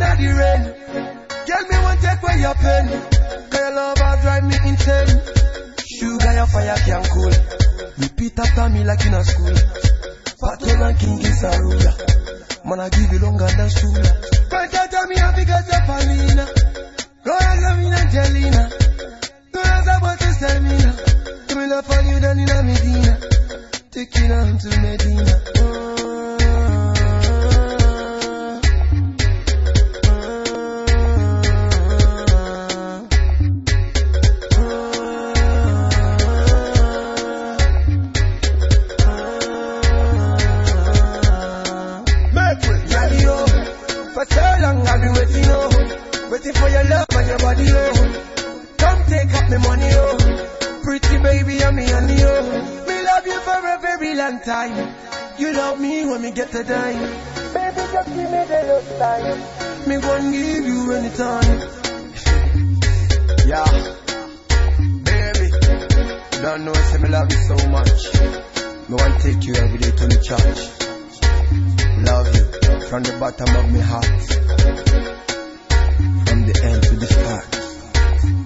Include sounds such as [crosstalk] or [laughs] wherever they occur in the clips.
inna the rain. Girl, me want take away your pain. Your love drive me insane. Sugar, your fire can cool. Repeat after me like in a school. Patron and king is a ruler. Man, I give you longer than Sula. Time. You love me when me get to die. Baby, just give me the love time. Me gon' give you anytime. Yeah. Baby, don't know say me love you so much. Me want take you every day to me church. Love you from the bottom of my heart. From the end to the start.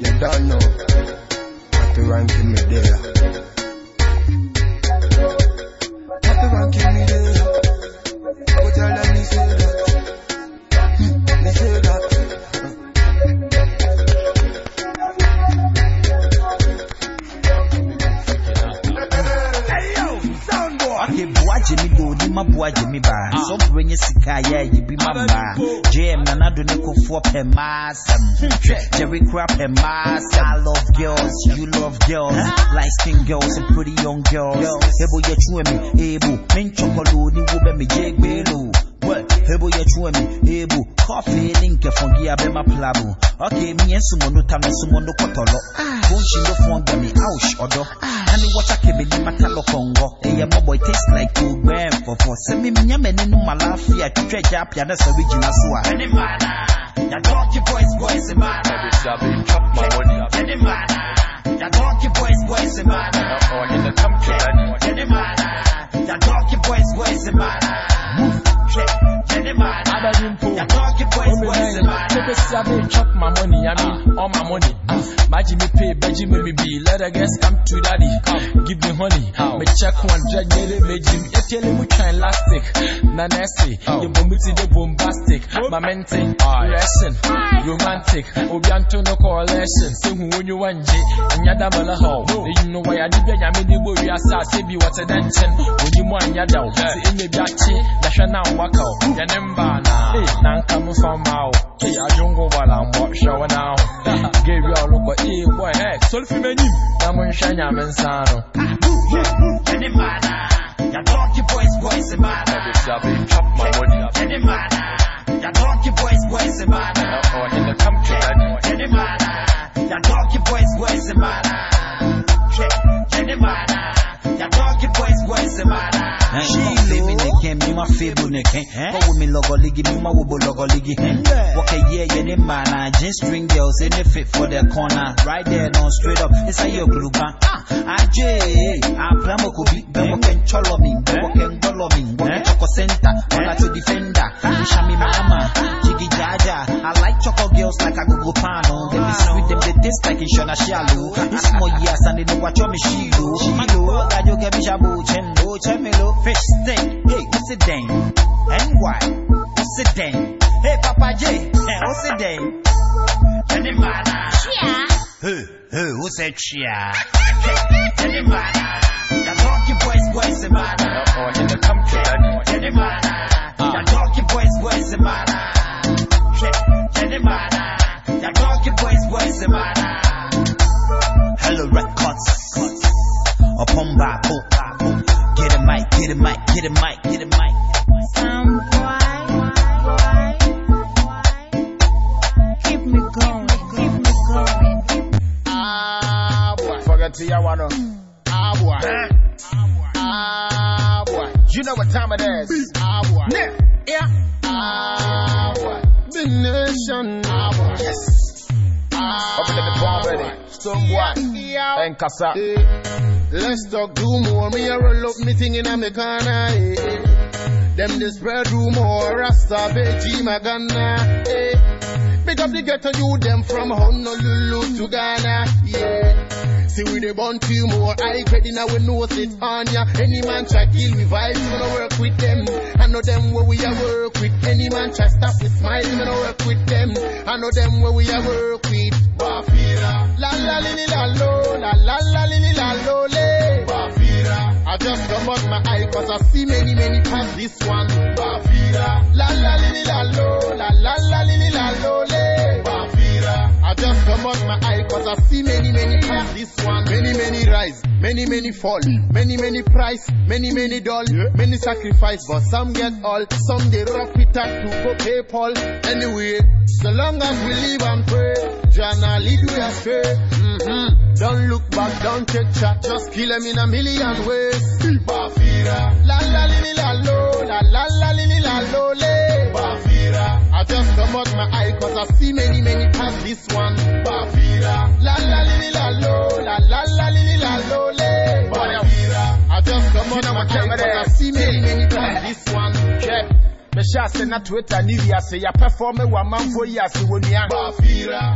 You don't know how to rank me there. Do boa Jimmy ba. So bring your sika ya ye bi ma ba. JM na na do ne for pe masam. [laughs] Jerry crap pe masam. I love girls, you love girls. Light skin girls and pretty young girls. Ebo ye chue me, ebo. Men chokolo ni wo be me je gbelo. What? Ebo ye chue me. Coffee link fongi abe ma plabu. Okay, me and sumo no tam sumo no kotolo. Ah. Bunchi no fonga me ouch odo. Ah. Honey water kebe ni matalo kongo. Eye mo boy taste like two gram for for. Se me minya me ni no malafia. Twetwe jap ya na so original so a. Any mana. Ya donkey boys boys mana. Sabi, chop my money. Any mana. Ya donkey boys boys mana. Oh, in the country, daddy. Any mana. Mana. Take sabi, chop my money, I mean, all my money. Maji me pay, beji me be. Let a guest come to daddy. Come, give me honey. Me check one dread, get it, me jim. You him we try elastic. Na nasty, you bomb it the bombastic. My mente, lesson, romantic. Obianto no correlation. Say who you want J. And yada mala. You know why I did be a mini boy, I saw say be what a dancing. When you want yada, say in the biachi, Nashana waka. Yanemba na. Hey, Nanka Musama. Hey, I don't go while I'm what shower now. [laughs] Gave you a look at hey, boy, hey, Solfi Menu. Namun Shanya Mensano. Any mana. Ya donkey boys boys e. She live in the camp, me my can. Go with me logo ligi, me my wobo logo ligi. Walk a year, yeah, the mana. Jeans string girls, in the fit for their corner. Right there, no straight up. It's a your glue gun. Ah, AJ, I plan mo kubi. Bemo ken cholo me, bemo ken golo me. Bemo choco center, wala to defender. Shami mama, jiggy jaja. I like choco girls like a go pano. Them is sweet, them they taste like in Shona Shallow. It's more years and they know what you me shilo. Shilo, gajo ke bishabu chendo, chemelo. Fish stick, hey, what's it dang? NY, what's it dang? Hey, Papa J, hey, what's it dang? Any mana. Hey, hey, what's that chia? Any mana. Ya uh? donkey boys, boys, mana. Oh, uh? in the country, daddy. Any mana. Ya uh? donkey boys, boys, mana. Any mana. Ya donkey boys, boys, mana. Hello Records. Upon Bible. Get a mic, get a mic, get a mic, get a mic. Some Keep me going, keep me going. Ah, boy. Forget to Yawano. Ah, boy. Ah, boy. You know what time it is. Ah, boy. Yeah. Yeah. Ah, boy. Big nation. Ah, boy. Yes. Ah, Up in the bomb ready. Boy. And Kasa. Eh, Let's talk do more. Me a roll up me thing in a me corner. eh, eh. Them the spread rumor, Rasta, Beji, Magana. Eh. Big up the ghetto you them from Honolulu to Ghana. Yeah. See we the born few more I credit now we know it on ya. Any man try kill we vibe, we gonna work with them. I know them where we are work with. Any man try stop we smile, we gonna work with them. I know them where we are work with. Bafira. La la li li la lo, la la la li li la lo le. Bafira. I just come out my eye cause I see many many past this one. I just come out my eye cause I see many many past this one. Many many rise, many many fall, many many price, many many doll, many sacrifice, but some get all, some they rock with that to go PayPal. Anyway, so long as we live and pray, Jana lead we astray. Mm-hmm. Don't look back, don't take chat, just kill them in a million ways. La la li la lo, la la la li la lo I just come out my eye cause I see many many past this one. Bafira, la la li la lo, la la la li la lo le. Bafira, I just come out my eye mehyɛ ase na twitter ne wiase yɛapɛfɔme wɔ amanfoɔ yi ase wɔ nua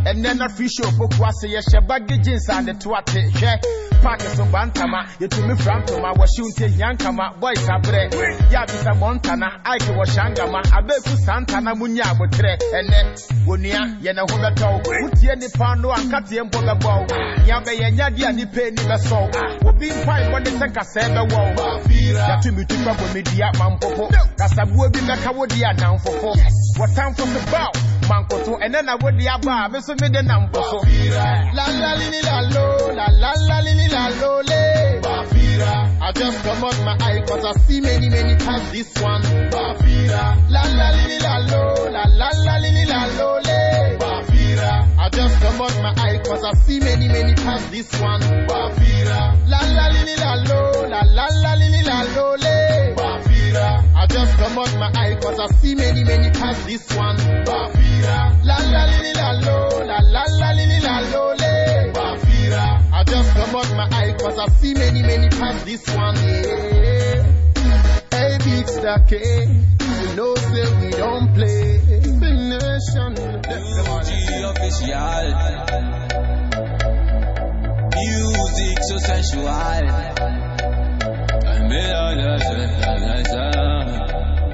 ɛnɛ na free show poku ase yɛhyɛ a ne to ate hwɛ park so ba ntama yɛtumi fra ntoma wɔhyew nte hia nkama boys aberɛ yɛabisa mɔntana ike wɔhyɛ angama abeeku saa ntana mu nya abotrɛ ɛnɛ wɔnua yɛne ho bɛtɔw wotie nipa no ankateɛ mpo bɛbɔw nea bɛyɛ nyade a nipa ani bɛsɔw obi mpaebɔ ne sɛ kasɛɛ bɛwɔw Bafira, yàtúmí tupa bomi dua mampofo kasabuo bi mɛka wo di anamfofo wɔtamfo so baw mankoto ɛnɛ na wo di aba a me so me de namfo so la la li li la lo, la la la li li la lo le. Bafira, I just come out my eye cause I see many many past this one. Bafira, la la li li la lo, la la la li li la lo le. Bafira, I just come out my eye cause I see many many past this one. Many many past this one. Bafira, la la li la lo, la la la li la lo le. Bafira, I just come out my eye cause I see many many past this one. Yeah. Hey, big star K, you know say we don't play. Nation. Official. Music so sensual. I'm